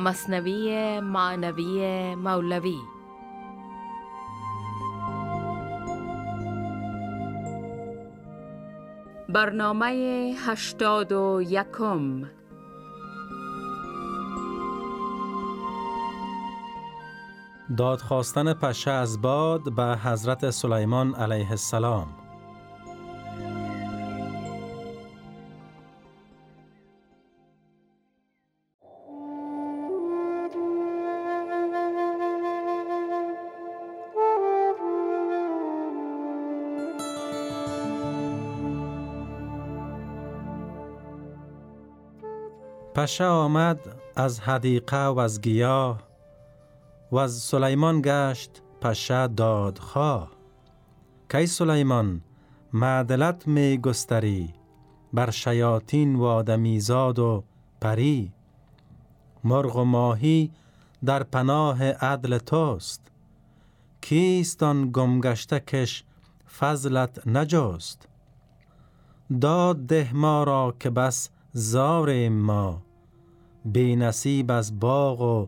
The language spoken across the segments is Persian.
مصنوی معنوی مولوی. برنامه هشتاد و یکم. دادخواستن پشه از باد به حضرت سلیمان علیه السلام. پشه آمد از حدیقه و از گیاه و از سلیمان گشت پشه دادخواه. کی سلیمان معدلت می گستری بر شیاطین و آدمیزاد و پری. مرغ و ماهی در پناه عدل توست. کیست آن گمگشته کش فضلت نجست؟ داد ده ما را که بس زاریم ما. بی نصیب از باغ و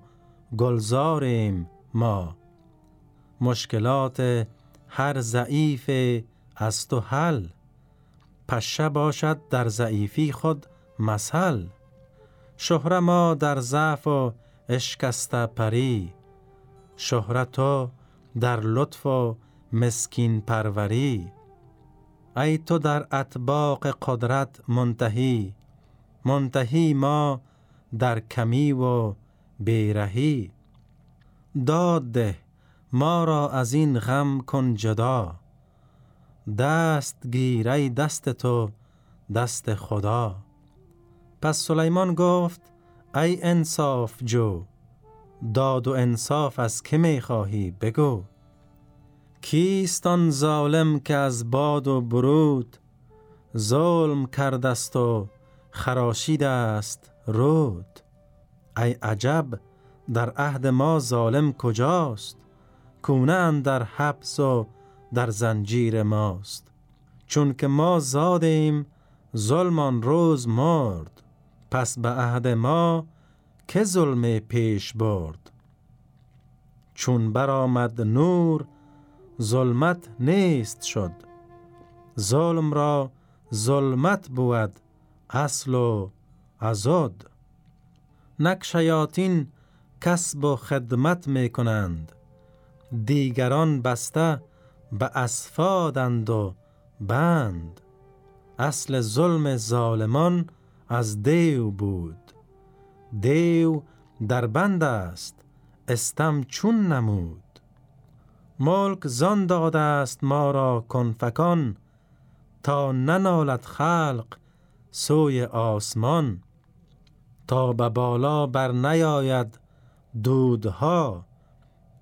گلزاریم ما. مشکلات هر ضعیف از تو حل. پشه باشد در ضعیفی خود مثل شهره ما در ضعف و اشکسته پری شهرتو در لطف و مسکین پروری. ای تو در اطباق قدرت منتهی. منتهی ما در کمی و بیرهی. داد ده ما را از این غم کن جدا. دست گیر ای دست تو دست خدا. پس سلیمان گفت ای انصاف جو داد و انصاف از که می خواهی بگو؟ کیستان ظالم که از باد و برود ظلم کردست و خراشیده است رود. ای عجب در عهد ما ظالم کجاست؟ کونه در حبس و در زنجیر ماست. چون که ما زادیم ظلمان روز مرد. پس به عهد ما که ظلم پیش برد؟ چون برآمد نور ظلمت نیست شد. ظلم را ظلمت بود. اصل و ازد نک شیاطین کسب و خدمت می کنند دیگران بسته به اسفادند و بند. اصل ظلم ظالمان از دیو بود. دیو در بند است استم چون نمود. ملک زان داده است ما را کنفکان تا ننالد خلق سوی آسمان تا به بالا بر نیاید دودها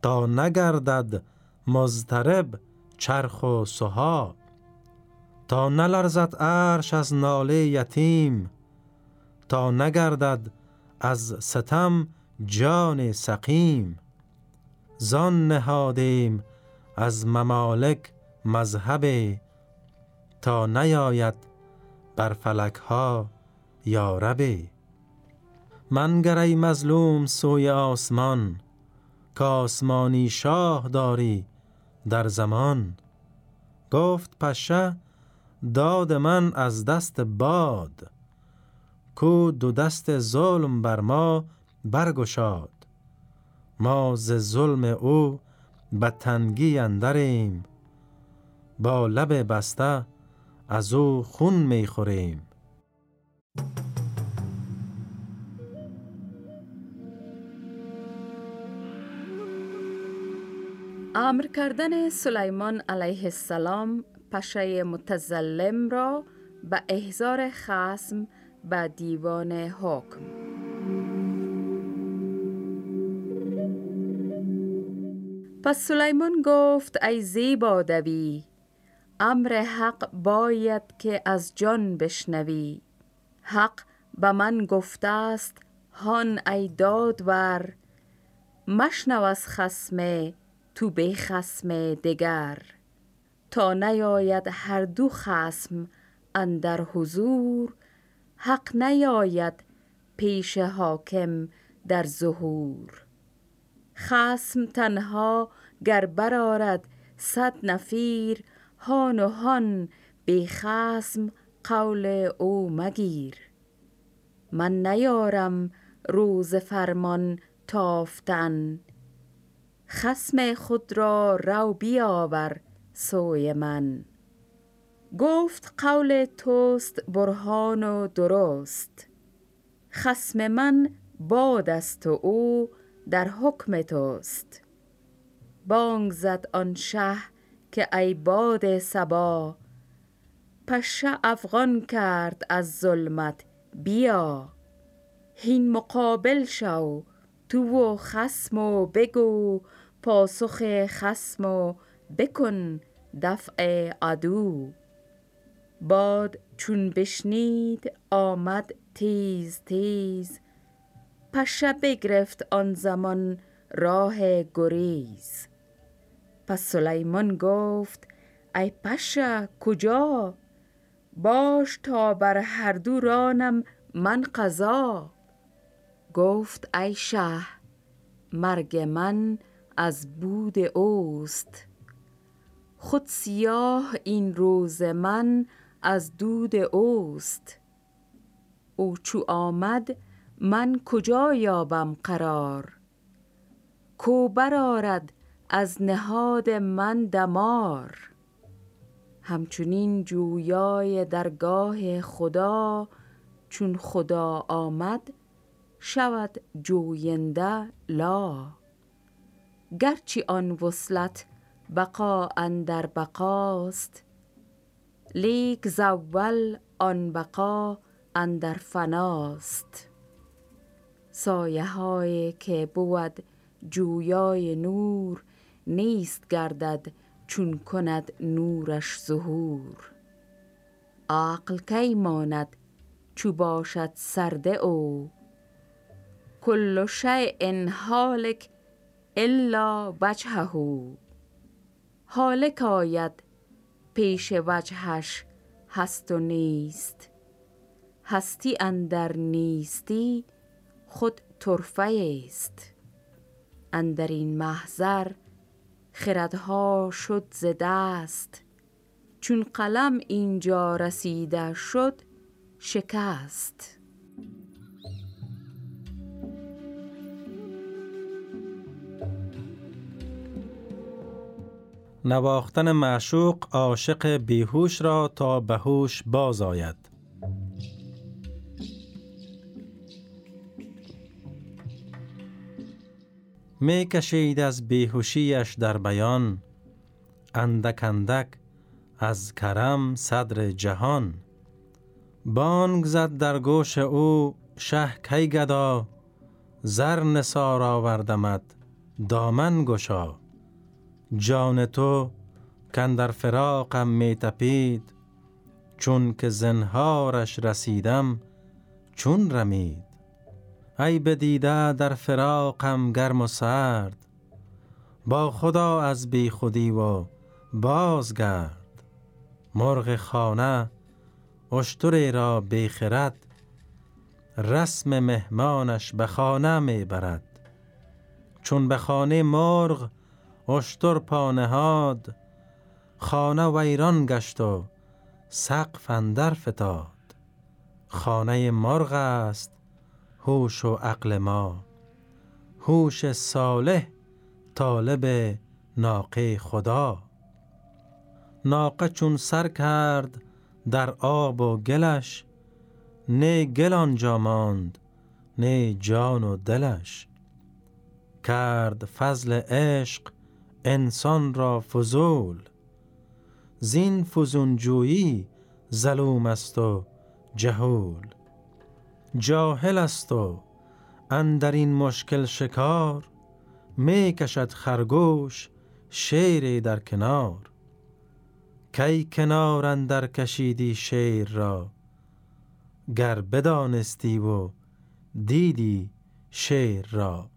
تا نگردد مضطرب چرخ و سها تا نلرزد عرش از ناله یتیم تا نگردد از ستم جان سقیم. زان نهادیم از ممالک مذهب تا نیاید بر فلک ها یاربی من گری مظلوم سوی آسمان که آسمانی شاه داری در زمان. گفت پشه داد من از دست باد کو دو دست ظلم بر ما برگشاد. ما ز ظلم او به تنگی اندریم. با لب بسته از او خون می خوریم. امر کردن سلیمان علیه السلام پشه متظلم را به احضار خسم به دیوان حکم. پس سلیمان گفت ای زیبا دوی امر حق باید که از جان بشنوی. حق به من گفته است هان ای دادور. مشنو از خسمه تو به خسم دگر. تا نیاید هر دو خسم اندر حضور حق نیاید پیش حاکم در ظهور. خسم تنها گر برارد صد نفیر هان و هان بی خسم قول او مگیر. من نیارم روز فرمان تافتن. خسم خود را رو بیاور سوی من. گفت قول توست برهان و درست. خسم من باد است و او در حکم توست. بانگ زد آن شه که ای باد سبا پشه افغان کرد از ظلمت بیا. هین مقابل شو تو و خسم و بگو. پاسخ خسم و بکن دفع عدو. باد چون بشنید آمد تیز تیز. پشه بگرفت آن زمان راه گریز. پس سلیمان گفت ای پشه کجا؟ باش تا بر هر دو رانم من قضا. گفت ای شه مرگ من از بود اوست. خود سیاه این روز من از دود اوست. او چو آمد من کجا یابم قرار؟ کو برارد از نهاد من دمار. همچنین جویای درگاه خدا چون خدا آمد شود جوینده لا. گرچی آن وصلت بقا اندر بقاست لیک زول آن بقا اندر فناست سایه های که بود جویای نور نیست گردد چون کند نورش ظهور. عقل کی ماند چو باشد سرده او؟ کل شیء حالک الا وجهه. حالک آید پیش وجهش هست و نیست. هستی اندر نیستی خود طرفه است. اندر این محضر خردها شد ز دست. چون قلم اینجا رسیده شد شکست. نواختن معشوق عاشق بیهوش را تا به هوش باز آید. می کشید از بیهوشیش در بیان. اندک اندک از کرم صدر جهان. بانگ زد در گوش او شه کی گدا؟ زر نثار آوردمت دامن گشا. جان تو کندر فراقم می تپید چون که زنهارش رسیدم چون رمید. ای بدیده در فراقم گرم و سرد با خدا از بی خودی و بازگرد. مرغ خانه اشتری را خرد رسم مهمانش به خانه می برد. چون به خانه مرغ اشتر پانهاد خانه ویران گشت و سقف اندر فتاد. خانه مرغ است هوش و عقل ما. هوش صالح طالب ناقه خدا. ناقه چون سر کرد در آب و گلش نه گل آنجا ماند نه جان و دلش. کرد فضل عشق انسان را فضول. زین فزون جویی ظلوم است و جهول. جاهل است و اندر این مشکل شکار می کشد خرگوش شیر در کنار. کی کنار اندر کشیدی شیر را؟ گر بدانستی و دیدی شیر را.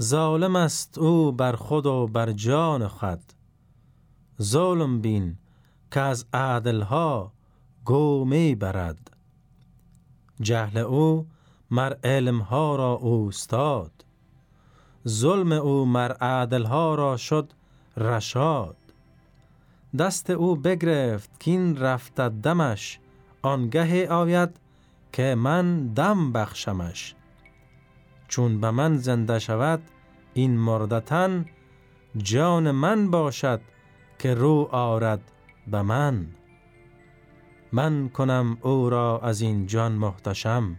ظالم است او بر خود و بر جان خود. ظلم بین که از عدلها گو می برد. جهل او مر علمها را اوستاد. ظلم او مر عدلها را شد رشاد. دست او بگرفت کین رفته دمش آنگه آید که من دم بخشمش. چون به من زنده شود این مردتن جان من باشد که رو آرد به من. من کنم او را از این جان محتشم.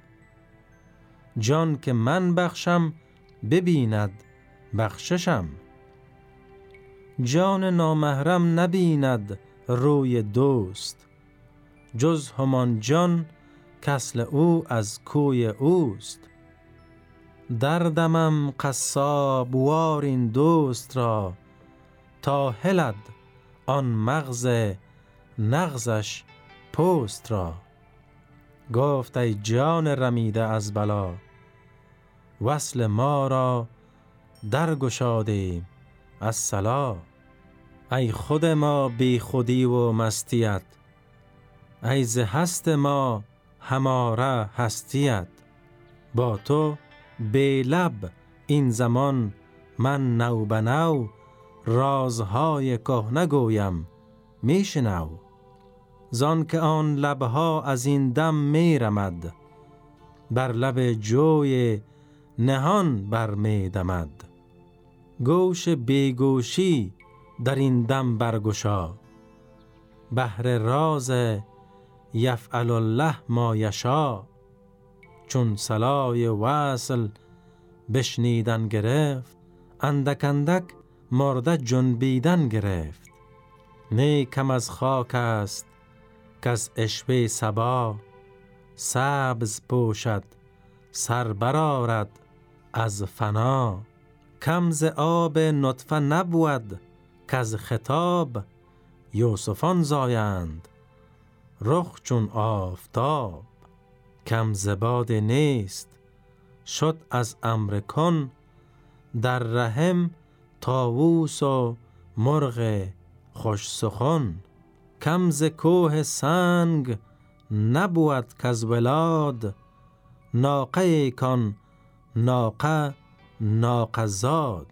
جان که من بخشم ببیند بخششم. جان نامحرم نبیند روی دوست. جز همان جان کسل او از کوی اوست. دردمم قصاب وار این دوست را تا هلد آن مغز نغزش پوست را. گفت ای جان رمیده از بلا وصل ما را درگشادیم از سلا ای خود ما بی خودی و مستیت ای ز هست ما هماره هستیت. با تو به لب این زمان من نو به نو رازهای کهنه گویم میشنو زان که آن لبها از این دم میرمد بر لب جوی نهان بر می دمد. گوش بیگوشی در این دم برگشا بهر راز یفعل الله ما یشا. چون سلای وصل بشنیدن گرفت اندک اندک مرده جنبیدن گرفت. نه کم از خاک است که از اشوه سبا سبز پوشد سر برارد از فنا. کم ز آب نطفه نبود که از خطاب یوسفان زایند رخ چون آفتاب. کم زباد نیست شد از امر کن در رحم تاووس و مرغ خوش سخن. کم ز کوه سنگ نبود کز ولاد. ناقه کان ناقه ناقه زاد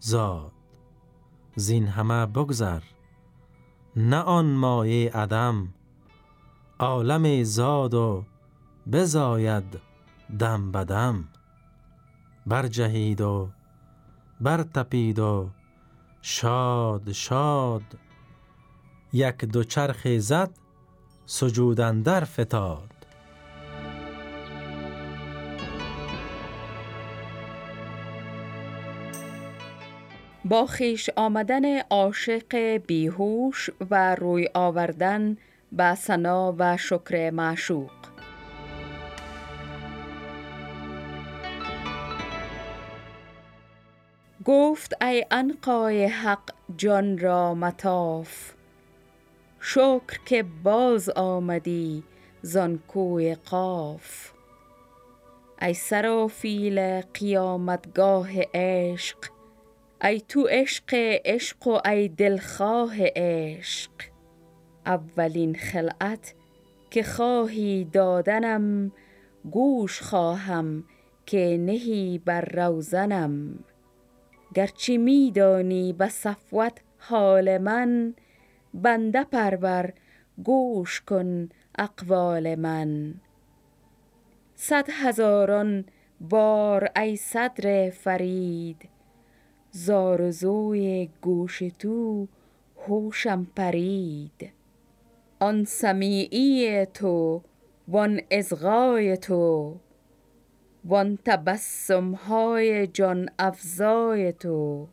زاد. زین همه بگذر نه آن مایه عدم. عالم زاد و بزاید دم بدم برجهید و برتپید و شاد شاد. یک دو چرخ زد سجودن در فتاد. با خیش آمدن عاشق بیهوش و روی آوردن به سنا و شکر معشوق. گفت ای انقای حق جان را متاف شکر که باز آمدی زان کوی قاف. ای سرافیل قیامتگاه عشق ای تو عشق عشق و ای دلخواه عشق. اولین خلعت که خواهی دادنم گوش خواهم که نهی بر روزنم. گرچه میدانی به صفوت حال من بنده پرور گوش کن اقوال من. صد هزاران بار ای صدر فرید زارزوی گوش تو هوشم پرید. آن سمیعی تو وان ازغای تو وان تبسم های جان افزای تو.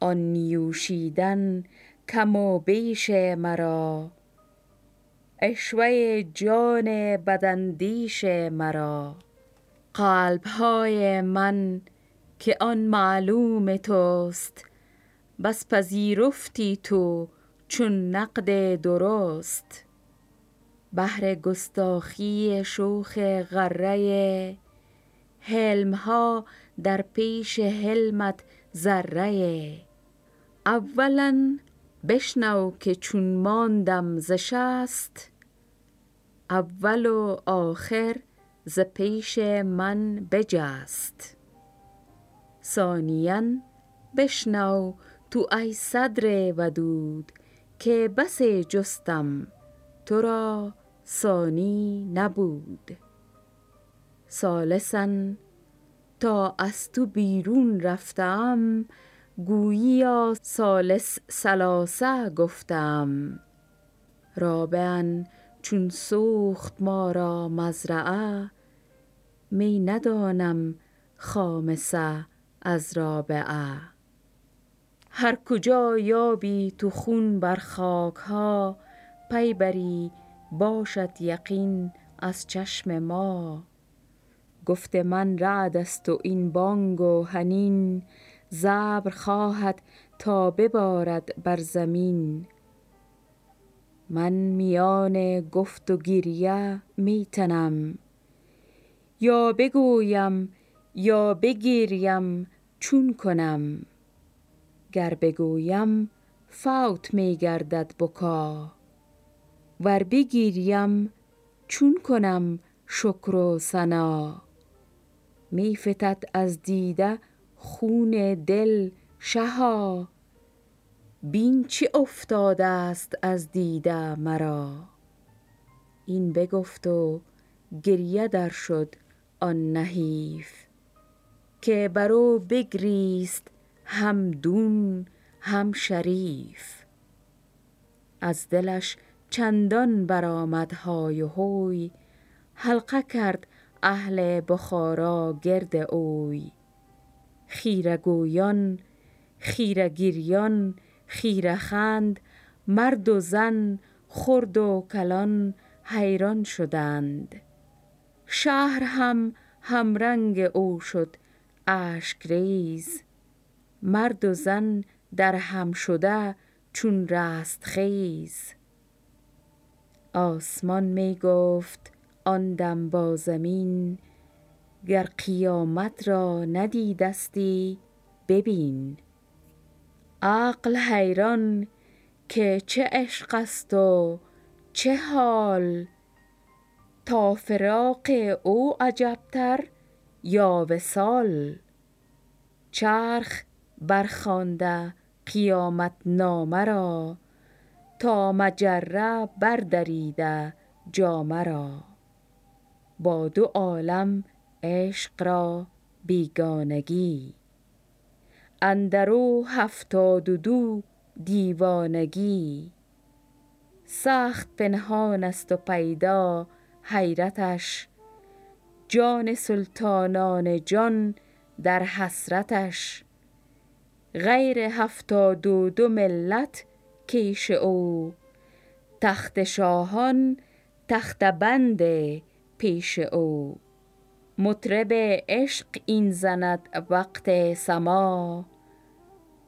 آن نیوشیدن کم و بیش مرا. اشوه جان بداندیش مرا. قلب های من که آن معلوم توست بس پذیرفتی تو چون نقد درست. بهر گستاخی شوخ غره حلم ها در پیش حلمت ذره. اولا بشنو که چون ماندم ز شست اول و آخر ز پیش من بجست. ثانیا بشنو تو ای صدر ودود که بس جستم تو را ثانی نبود. ثالثا تا از تو بیرون رفتم گوییا سالس سلاسه گفتم. رابعا چون سوخت ما را مزرعه می ندانم خامسه از رابعه. هر کجا یابی تو خون بر خاک ها پی بری باشد یقین از چشم ما. گفت من رعد است و این بانگ و حنین زبر خواهد تا ببارد بر زمین. من میان گفت و گریه می تنم یا بگویم یا بگریم چون کنم. گر بگویم فوت می گردد بکا. ور بگیریم چون کنم شکر و ثنا. می فتد از دیده خون دل شها. بین چه افتاده است از دیده مرا. این بگفت و گریه در شد آن نحیف که بر او بگریست هم دون هم شریف. از دلش چندان برآمد های و هوی حلقه کرد اهل بخارا گرد اوی. خیره گویان خیره گریان خیره خند مرد و زن خرد و کلان حیران شدند. شهر هم همرنگ او شد اشک ریز. مرد و زن در هم شده چون رستخیز آسمان می گفت آن دم با زمین گر قیامت را ندیدستی ببین. عقل حیران که چه عشق است و چه حال. تا فراق او عجبتر یا وصال. چرخ برخوانده قیامت نامه را تا مجره بردریده جامه را. با دو عالم عشق را بیگانگی. اندرو هفتاد و دو دیوانگی. سخت پنهان است و پیدا حیرتش. جان سلطانان جان در حسرتش. غیر هفتاد و دو ملت کیش او. تخت شاهان تخته بند پیش او. مطرب عشق این زند وقت سماع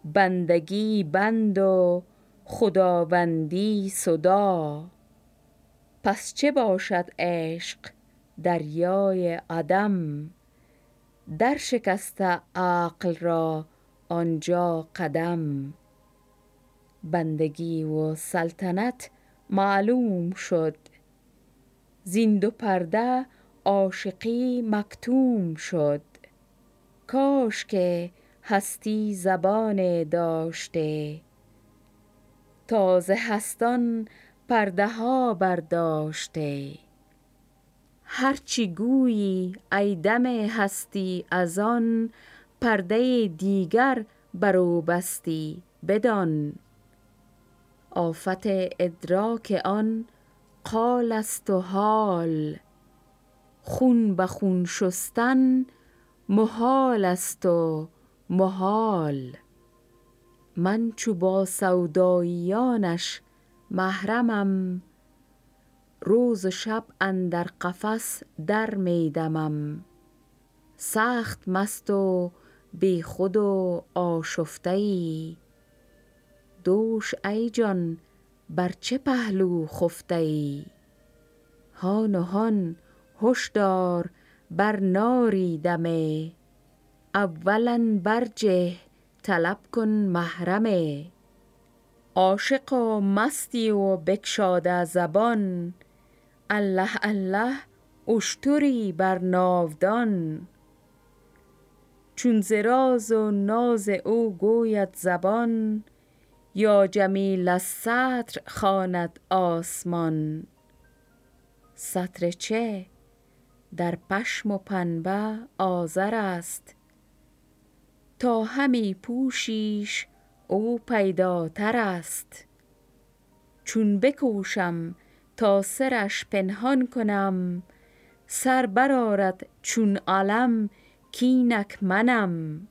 بندگی بند و خداوندی صداع پس چه باشد عشق دریای عدم؟ در شکسته عقل را آنجا قدم. بندگی و سلطنت معلوم شد. زین دو پرده عاشقی مکتوم شد. کاش که هستی زبان داشته. تا ز هستان پرده ها برداشته. هرچه گویی ای دم هستی از آن پرده دیگر بر او بستی بدان. آفت ادراک آن قال است و حال. خون به خون شستن محال است و محال. من چو با سوداییانش محرمم روز و شب اندر قفس در می دمم سخت مست و بیخود و آشفته ای دوش ای جان بر چه پهلو خفته ای هان و هان هش دار بر ناری دمه. اولا برجه طلب کن محرمه. عاشق و مستی و بگشاده زبان. الله الله اشتری بر ناودان. چون زراز و ناز او گوید زبان یا جمیل سطر خواند آسمان. سطر چه؟ در پشم و پنبه آذر است. تا همی پوشیش او پیداتر است. چون بکوشم تا سرش پنهان کنم سر برارد چون علم کینک منم.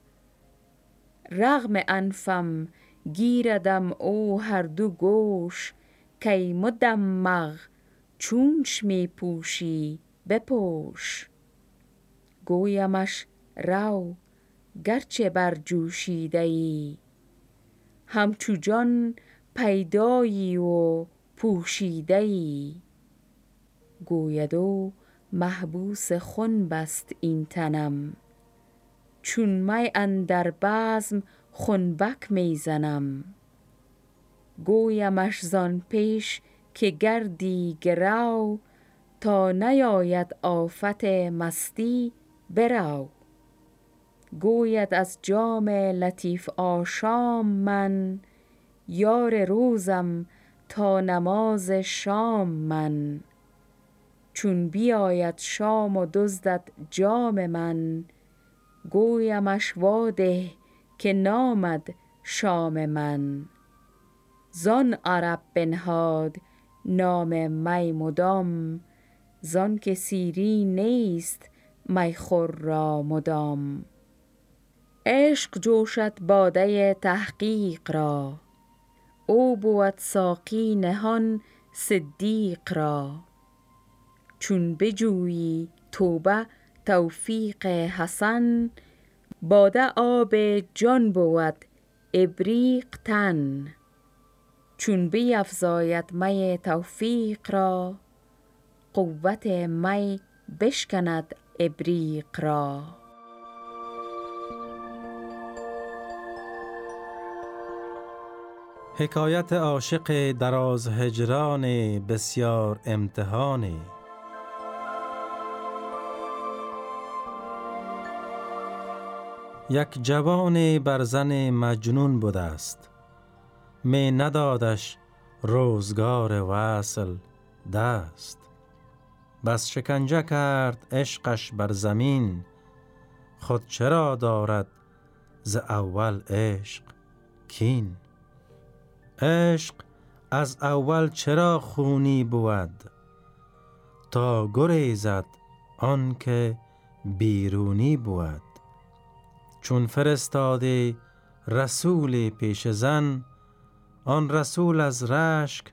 رغم انفم گیردم او هر دو گوش کی مدمغ چونش می پوشی؟ بپوش. گویمش رو گرچه بر جوشیده ای همچو جان پیدایی و پوشیده ای گوید محبوس خون بست این تنم. چون می اندر بزم خنبک می زنم. گویمش زان پیش که گردی گرو تا نیاید آفت مستی برو گوید از جام لطیف آشام من یار روزم تا نماز شام من. چون بیاید شام و دزدد جام من گویمش واده که نامد شام من. زان عرب بنهاد نام می مدام زان که سیری نیست می خور را مدام. عشق جوشد باده تحقیق را. او بود ساقی نهان صدیق را. چون بجویی توبه توفیق حسن باده آب جان بود ابریق تن. چون بیفزاید می توفیق را قوت می بشکند ابریق را. حکایت عاشق دراز هجران بسیار امتحانی یک جوان بر زن مجنون بوده است. می ندادش روزگار وصل دست. بس شکنجه کرد عشقش بر زمین. خود چرا دارد ز اول عشق کین؟ عشق از اول چرا خونی بود؟ تا گریزد آن که بیرونی بود. چون فرستاده رسول پیش زن آن رسول از رشک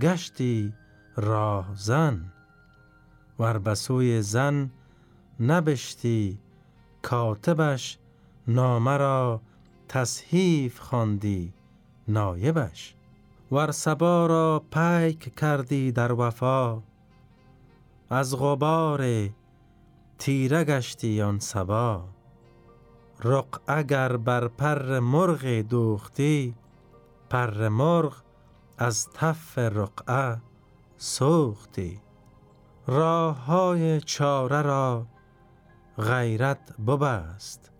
گشتی راه زن. ور بسوی زن نبشتی کاتبش نامه را تصحیف خواندی نایبش. ور سبا را پیک کردی در وفا از غبار تیره گشتی آن سبا رق اگر بر پر مرغ دوختی پر مرغ از تف رقعه سوختی. راه های چاره را غیرت ببست.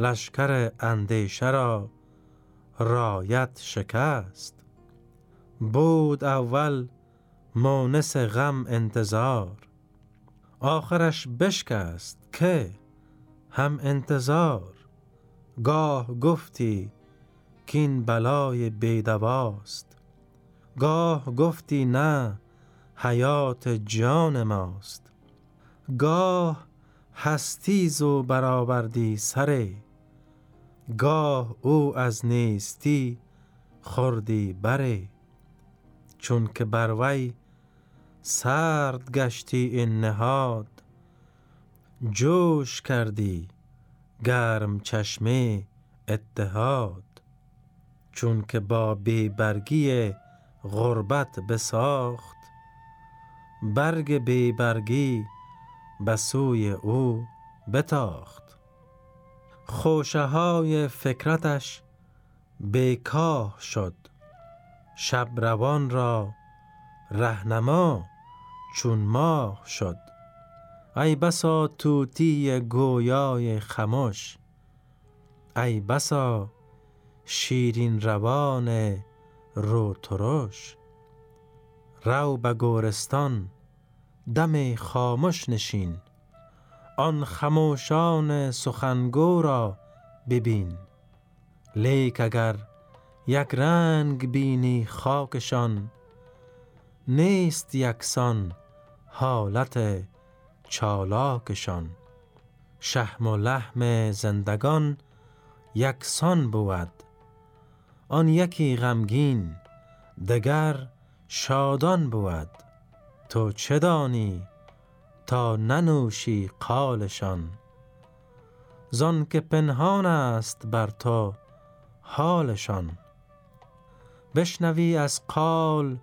لشکر اندیشه را رایت شکست. بود اول مونس غم انتظار. آخرش بشکست که هم انتظار. گاه گفتی کین بلای بیدواست. گاه گفتی نه حیات جان ماست. گاه هستی زو برآوردی سره گاه او از نیستی خوردی بره. چون که بر وی سرد گشتی این نهاد جوش کردی گرم چشمه اتحاد. چون که با بیبرگی غربت بساخت برگ بیبرگی به سوی او بتاخت. خوشه های فکرتش بیکاه شد. شب روان را رهنما چون ماه شد. ای بسا توتی گویای خموش ای بسا شیرین روان رو ترش رو به گورستان دم خاموش نشین. آن خموشان سخنگو را ببین. لیک اگر یک رنگ بینی خاکشان نیست یکسان حالت چالاکشان. شهم و لحم زندگان یکسان بود. آن یکی غمگین دگر شادان بود. تو چه دانی تا ننوشی قالشان؟ زان که پنهان است بر تو حالشان. بشنوی از قال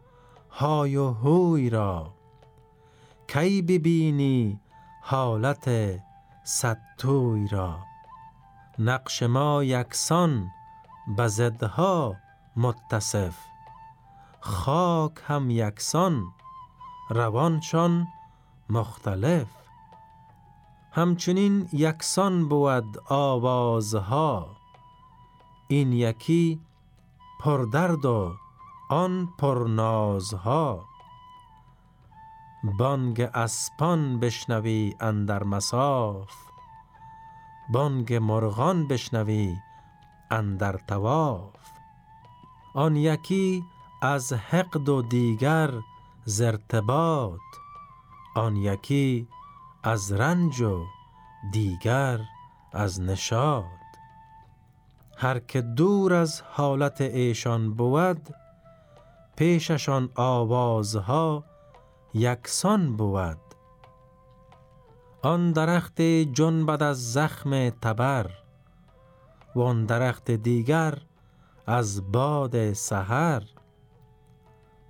های و هوی را. کی ببینی حالت ستوی را؟ نقش ما یکسان به ضدها متصف. خاک هم یکسان روانشان مختلف. همچنین یکسان بود آوازها این یکی پردرد و آن پرنازها بانگ اسپان بشنوی اندر مساف بانگ مرغان بشنوی اندر طواف آن یکی از حقد و دیگر ز ارتباط آن یکی از رنج و دیگر از نشاط. هر که دور از حالت ایشان بود پیششان آوازها یکسان بود. آن درخت جنبد از زخم تبر و آن درخت دیگر از باد سحر.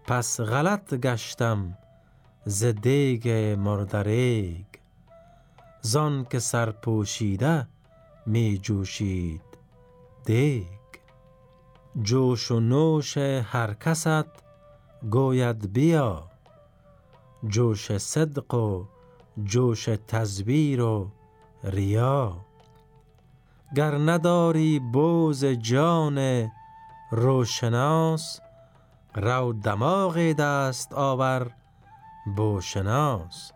پس غلط گشتم ز دیگ مردریگ. زان که سرپوشیده می جوشید دیگ. جوش و نوش هر کست گوید بیا. جوش صدق و جوش تزویر و ریا. گر نداری بوز جان روشناس رو دماغ دست آور بوشناس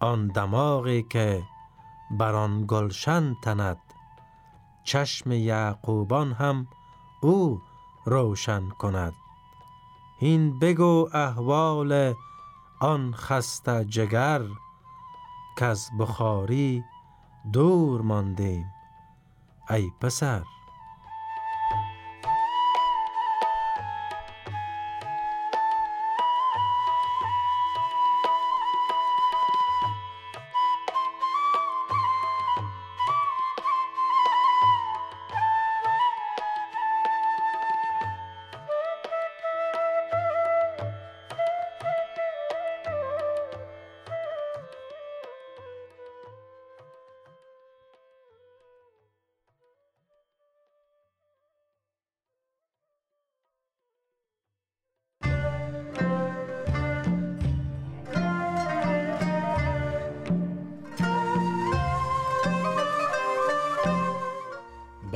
آن دماغی که بر آن گلشن تند چشم یعقوبان هم او روشن کند. هین بگو احوال آن خسته جگر کز بخاری دور ماندیم. ای پسر.